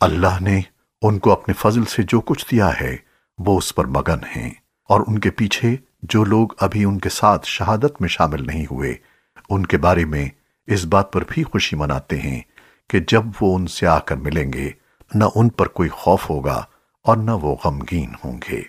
اللہ نے ان کو اپنے فضل سے جو کچھ دیا ہے، وہ اس پر مگن ہیں۔ اور ان کے پیچھے جو لوگ ابھی ان کے ساتھ شہادت میں شامل نہیں ہوئے، ان کے بارے میں اس بات پر بھی خوشی مناتے ہیں کہ جب وہ ان سے آ کر ملیں گے، نہ ان پر کوئی خوف ہوگا اور نہ وہ غمگین ہوں گے۔